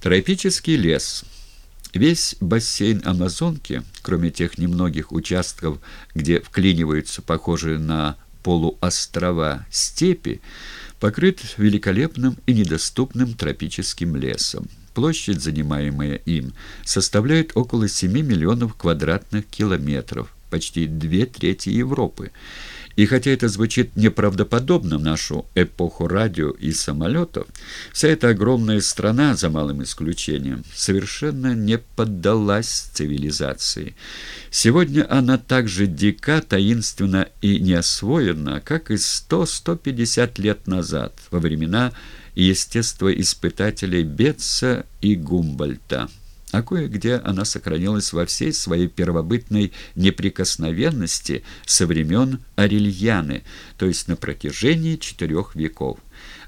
Тропический лес. Весь бассейн Амазонки, кроме тех немногих участков, где вклиниваются похожие на полуострова степи, покрыт великолепным и недоступным тропическим лесом. Площадь, занимаемая им, составляет около 7 миллионов квадратных километров, почти две трети Европы. И хотя это звучит неправдоподобно в нашу эпоху радио и самолетов, вся эта огромная страна, за малым исключением, совершенно не поддалась цивилизации. Сегодня она так же дика, таинственна и неосвоена, как и 100-150 лет назад, во времена естествоиспытателей Бетца и Гумбольта а кое-где она сохранилась во всей своей первобытной неприкосновенности со времен Арельяны, то есть на протяжении четырех веков.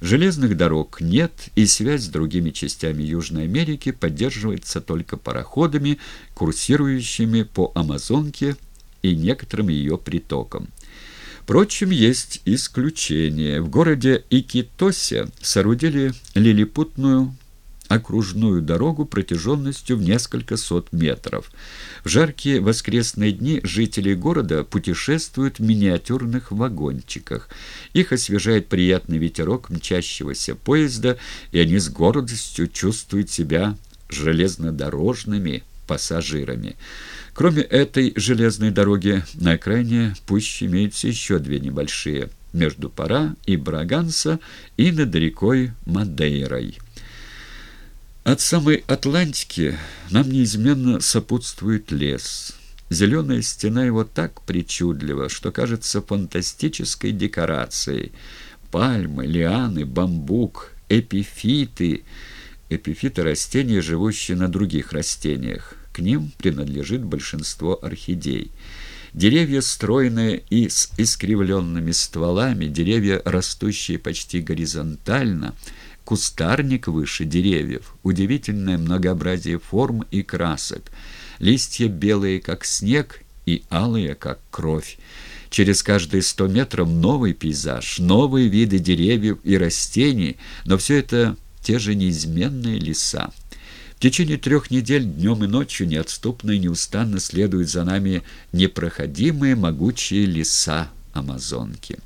Железных дорог нет, и связь с другими частями Южной Америки поддерживается только пароходами, курсирующими по Амазонке и некоторым ее притокам. Впрочем, есть исключения. В городе Икитосе соорудили лилипутную окружную дорогу протяженностью в несколько сот метров. В жаркие воскресные дни жители города путешествуют в миниатюрных вагончиках. Их освежает приятный ветерок мчащегося поезда, и они с гордостью чувствуют себя железнодорожными пассажирами. Кроме этой железной дороги, на окраине пусть имеются еще две небольшие – между Пара и Браганса и над рекой Мадейрой. От самой Атлантики нам неизменно сопутствует лес. Зеленая стена его так причудлива, что кажется фантастической декорацией. Пальмы, лианы, бамбук, эпифиты. Эпифиты – растения, живущие на других растениях. К ним принадлежит большинство орхидей. Деревья стройные и с искривленными стволами, деревья, растущие почти горизонтально – кустарник выше деревьев, удивительное многообразие форм и красок, листья белые, как снег, и алые, как кровь. Через каждые сто метров новый пейзаж, новые виды деревьев и растений, но все это те же неизменные леса. В течение трех недель днем и ночью неотступно и неустанно следуют за нами непроходимые могучие леса Амазонки.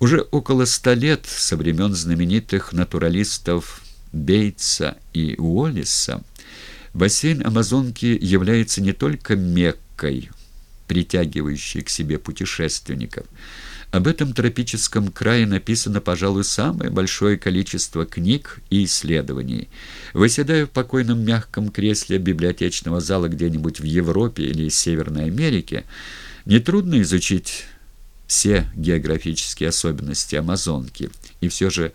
Уже около ста лет со времен знаменитых натуралистов Бейтса и Уоллиса бассейн Амазонки является не только Меккой, притягивающей к себе путешественников. Об этом тропическом крае написано, пожалуй, самое большое количество книг и исследований. Выседая в покойном мягком кресле библиотечного зала где-нибудь в Европе или Северной Америке, нетрудно изучить все географические особенности Амазонки. И все же,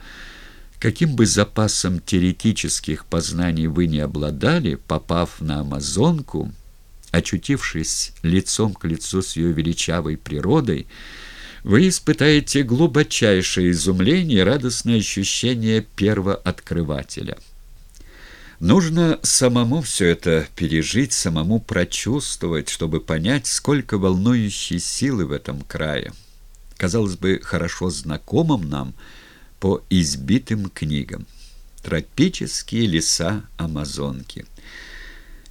каким бы запасом теоретических познаний вы не обладали, попав на Амазонку, очутившись лицом к лицу с ее величавой природой, вы испытаете глубочайшее изумление и радостное ощущение первооткрывателя. Нужно самому все это пережить, самому прочувствовать, чтобы понять, сколько волнующей силы в этом крае казалось бы, хорошо знакомым нам по избитым книгам. Тропические леса Амазонки.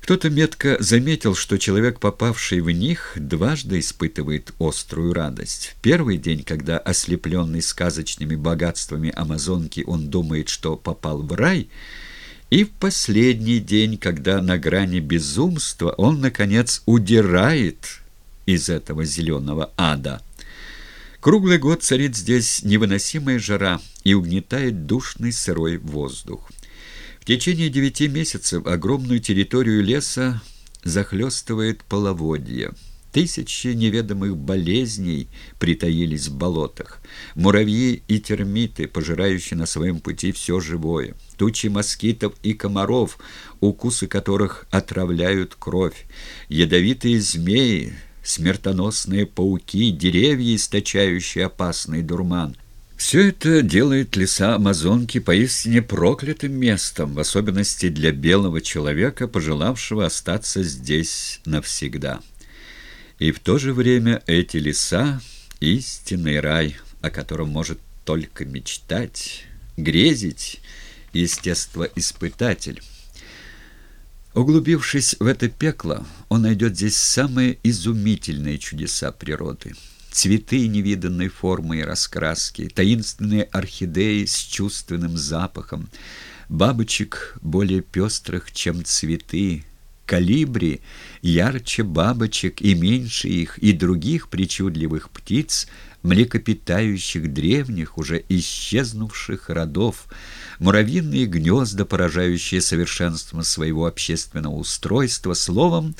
Кто-то метко заметил, что человек, попавший в них, дважды испытывает острую радость. В первый день, когда, ослепленный сказочными богатствами Амазонки, он думает, что попал в рай, и в последний день, когда на грани безумства он, наконец, удирает из этого зеленого ада – Круглый год царит здесь невыносимая жара и угнетает душный сырой воздух. В течение девяти месяцев огромную территорию леса захлестывает половодье. Тысячи неведомых болезней притаились в болотах. Муравьи и термиты, пожирающие на своем пути все живое. Тучи москитов и комаров, укусы которых отравляют кровь. Ядовитые змеи, смертоносные пауки, деревья, источающие опасный дурман. Все это делает леса Амазонки поистине проклятым местом, в особенности для белого человека, пожелавшего остаться здесь навсегда. И в то же время эти леса — истинный рай, о котором может только мечтать, грезить естествоиспытатель. Углубившись в это пекло, он найдет здесь самые изумительные чудеса природы. Цветы невиданной формы и раскраски, таинственные орхидеи с чувственным запахом, бабочек более пестрых, чем цветы, калибри ярче бабочек и меньше их, и других причудливых птиц, млекопитающих древних, уже исчезнувших родов, муравьиные гнезда, поражающие совершенством своего общественного устройства, словом,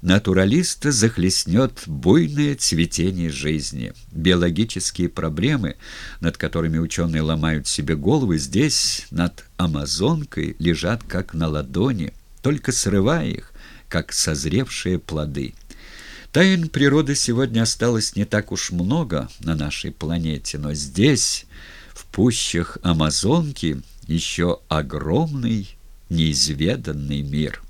натуралиста захлестнет буйное цветение жизни. Биологические проблемы, над которыми ученые ломают себе головы, здесь, над Амазонкой, лежат как на ладони, только срывая их, как созревшие плоды. Тайн природы сегодня осталось не так уж много на нашей планете, но здесь, в пущах Амазонки, еще огромный неизведанный мир.